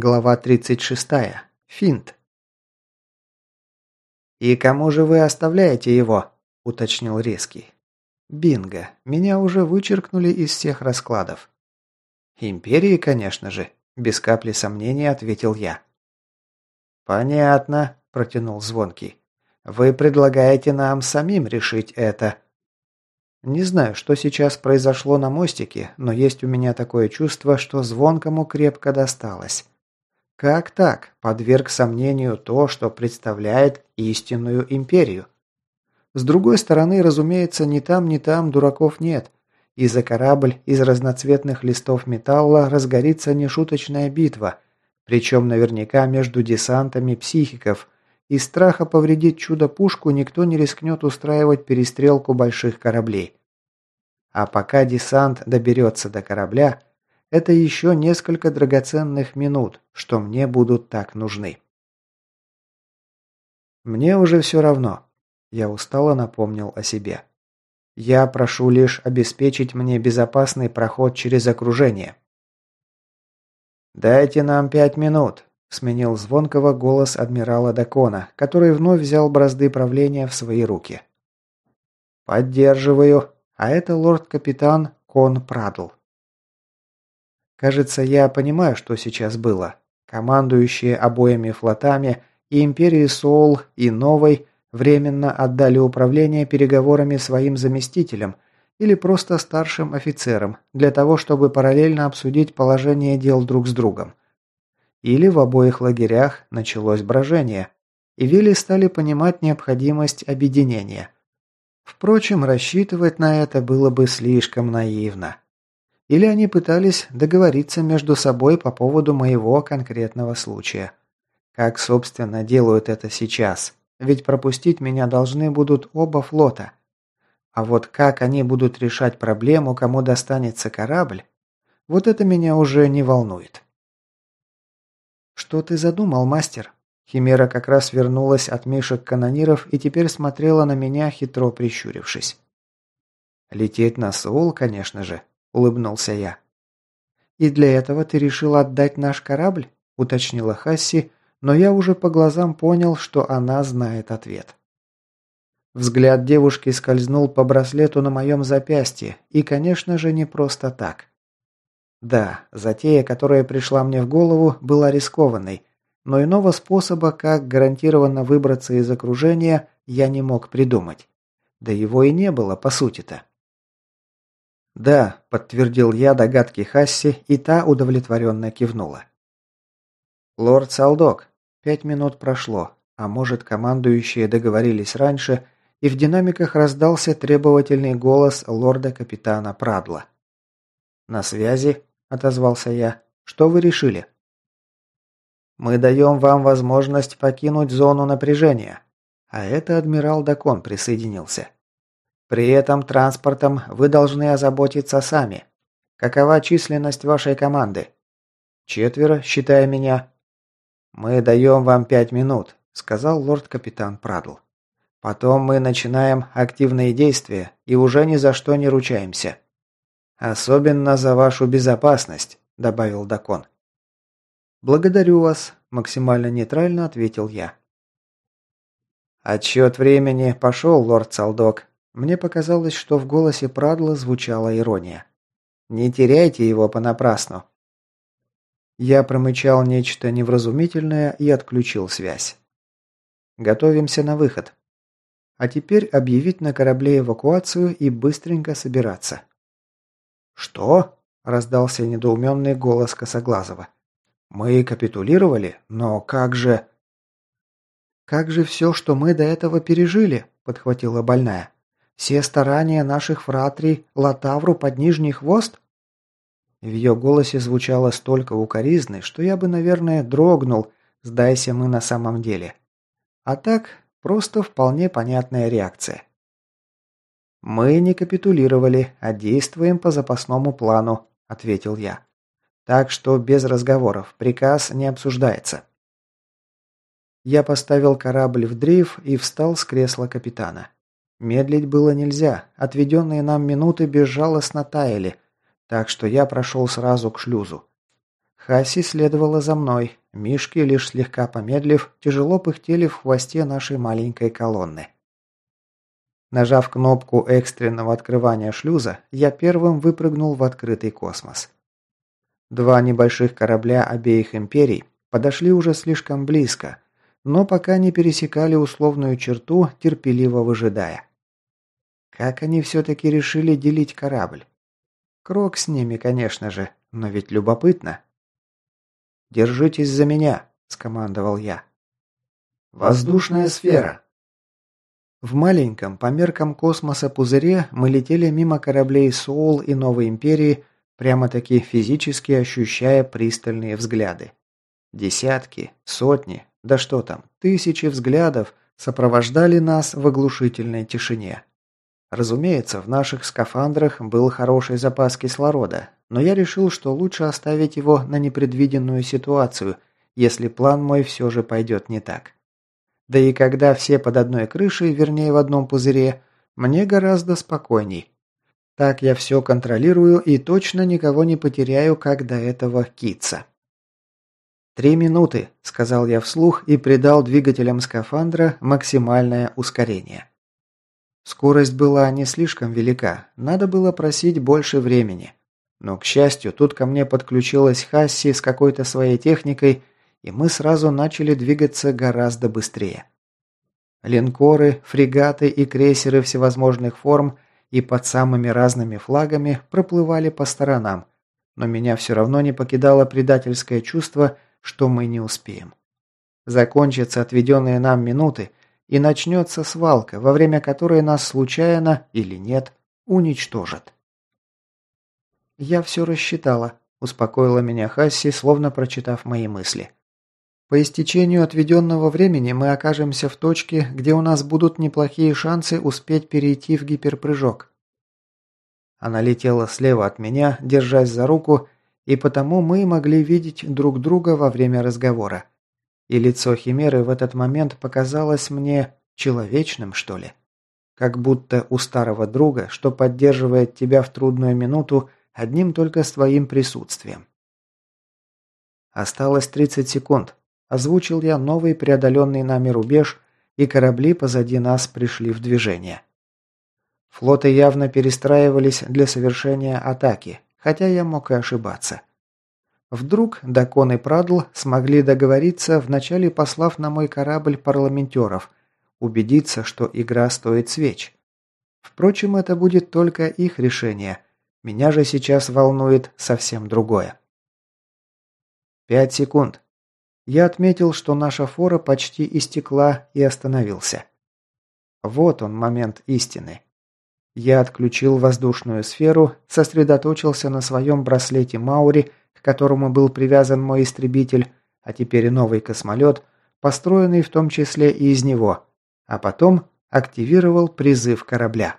Глава 36. Финт. «И кому же вы оставляете его?» – уточнил Резкий. «Бинго. Меня уже вычеркнули из всех раскладов». «Империи, конечно же», – без капли сомнения ответил я. «Понятно», – протянул Звонкий. «Вы предлагаете нам самим решить это». Не знаю, что сейчас произошло на мостике, но есть у меня такое чувство, что Звонкому крепко досталось. Как так? Подверг сомнению то, что представляет истинную империю. С другой стороны, разумеется, ни там, ни там дураков нет. И за корабль из разноцветных листов металла разгорится нешуточная битва, причем наверняка между десантами психиков. Из страха повредить чудо-пушку никто не рискнет устраивать перестрелку больших кораблей. А пока десант доберется до корабля, это еще несколько драгоценных минут, что мне будут так нужны. Мне уже все равно. Я устало напомнил о себе. Я прошу лишь обеспечить мне безопасный проход через окружение. «Дайте нам пять минут», – сменил звонкого голос адмирала Дакона, который вновь взял бразды правления в свои руки. «Поддерживаю», а это лорд-капитан Кон Прадл. Кажется, я понимаю, что сейчас было. Командующие обоими флотами и Империи Соул, и Новой временно отдали управление переговорами своим заместителям или просто старшим офицерам для того, чтобы параллельно обсудить положение дел друг с другом. Или в обоих лагерях началось брожение, и Вилли стали понимать необходимость объединения. Впрочем, рассчитывать на это было бы слишком наивно. Или они пытались договориться между собой по поводу моего конкретного случая. Как, собственно, делают это сейчас. Ведь пропустить меня должны будут оба флота. А вот как они будут решать проблему, кому достанется корабль, вот это меня уже не волнует. «Что ты задумал, мастер?» Химера как раз вернулась от мишек канониров и теперь смотрела на меня, хитро прищурившись. «Лететь на Соул, конечно же», – улыбнулся я. «И для этого ты решил отдать наш корабль?» – уточнила Хасси, но я уже по глазам понял, что она знает ответ. Взгляд девушки скользнул по браслету на моем запястье, и, конечно же, не просто так. Да, затея, которая пришла мне в голову, была рискованной, но иного способа, как гарантированно выбраться из окружения, я не мог придумать. Да его и не было, по сути-то. «Да», – подтвердил я догадки Хасси, и та удовлетворенно кивнула. «Лорд Салдок, пять минут прошло, а может, командующие договорились раньше, и в динамиках раздался требовательный голос лорда-капитана Прадла. «На связи», – отозвался я. «Что вы решили?» «Мы даем вам возможность покинуть зону напряжения». А это адмирал Дакон присоединился. При этом транспортом вы должны озаботиться сами. Какова численность вашей команды? Четверо, считая меня. Мы даем вам пять минут, сказал лорд-капитан Прадл. Потом мы начинаем активные действия и уже ни за что не ручаемся. Особенно за вашу безопасность, добавил Дакон. Благодарю вас, максимально нейтрально ответил я. Отсчет времени пошел, лорд Салдок, мне показалось, что в голосе Прадла звучала ирония. «Не теряйте его понапрасну». Я промычал нечто невразумительное и отключил связь. Готовимся на выход. А теперь объявить на корабле эвакуацию и быстренько собираться. «Что?» – раздался недоуменный голос Косоглазого. «Мы капитулировали? Но как же...» «Как же все, что мы до этого пережили?» – подхватила больная. Все старания наших фратрий Латавру под нижний хвост? В ее голосе звучало столько укоризны, что я бы, наверное, дрогнул, сдайся мы на самом деле. А так, просто вполне понятная реакция. «Мы не капитулировали, а действуем по запасному плану», – ответил я. «Так что без разговоров, приказ не обсуждается». Я поставил корабль в дрейф и встал с кресла капитана. Медлить было нельзя, отведенные нам минуты безжалостно таяли, так что я прошел сразу к шлюзу. Хаси следовала за мной. Мишки, лишь слегка помедлив, тяжело пыхтели в хвосте нашей маленькой колонны. Нажав кнопку экстренного открывания шлюза, я первым выпрыгнул в открытый космос. Два небольших корабля обеих империй подошли уже слишком близко, но пока не пересекали условную черту, терпеливо выжидая. Как они все-таки решили делить корабль? Крок с ними, конечно же, но ведь любопытно. «Держитесь за меня», – скомандовал я. «Воздушная сфера». В маленьком, по меркам космоса пузыре мы летели мимо кораблей Соул и Новой Империи, прямо-таки физически ощущая пристальные взгляды. Десятки, сотни, да что там, тысячи взглядов сопровождали нас в оглушительной тишине. Разумеется, в наших скафандрах был хороший запас кислорода, но я решил, что лучше оставить его на непредвиденную ситуацию, если план мой все же пойдет не так. Да и когда все под одной крышей, вернее в одном пузыре, мне гораздо спокойней. Так я все контролирую и точно никого не потеряю, как до этого кица. «Три минуты», – сказал я вслух и придал двигателям скафандра максимальное ускорение. Скорость была не слишком велика, надо было просить больше времени. Но, к счастью, тут ко мне подключилась Хасси с какой-то своей техникой, и мы сразу начали двигаться гораздо быстрее. Линкоры, фрегаты и крейсеры всевозможных форм и под самыми разными флагами проплывали по сторонам, но меня все равно не покидало предательское чувство, что мы не успеем. Закончатся отведенные нам минуты, и начнется свалка, во время которой нас случайно или нет уничтожат. «Я все рассчитала», – успокоила меня Хасси, словно прочитав мои мысли. «По истечению отведенного времени мы окажемся в точке, где у нас будут неплохие шансы успеть перейти в гиперпрыжок». Она летела слева от меня, держась за руку, и потому мы могли видеть друг друга во время разговора. И лицо Химеры в этот момент показалось мне человечным, что ли. Как будто у старого друга, что поддерживает тебя в трудную минуту одним только своим присутствием. Осталось 30 секунд. Озвучил я новый преодоленный нами рубеж, и корабли позади нас пришли в движение. Флоты явно перестраивались для совершения атаки, хотя я мог и ошибаться. Вдруг Дакон и Прадл смогли договориться, вначале послав на мой корабль парламентеров, убедиться, что игра стоит свеч. Впрочем, это будет только их решение. Меня же сейчас волнует совсем другое. Пять секунд. Я отметил, что наша фора почти истекла и остановился. Вот он момент истины. Я отключил воздушную сферу, сосредоточился на своем браслете Маури к которому был привязан мой истребитель, а теперь новый космолет, построенный в том числе и из него, а потом активировал призыв корабля.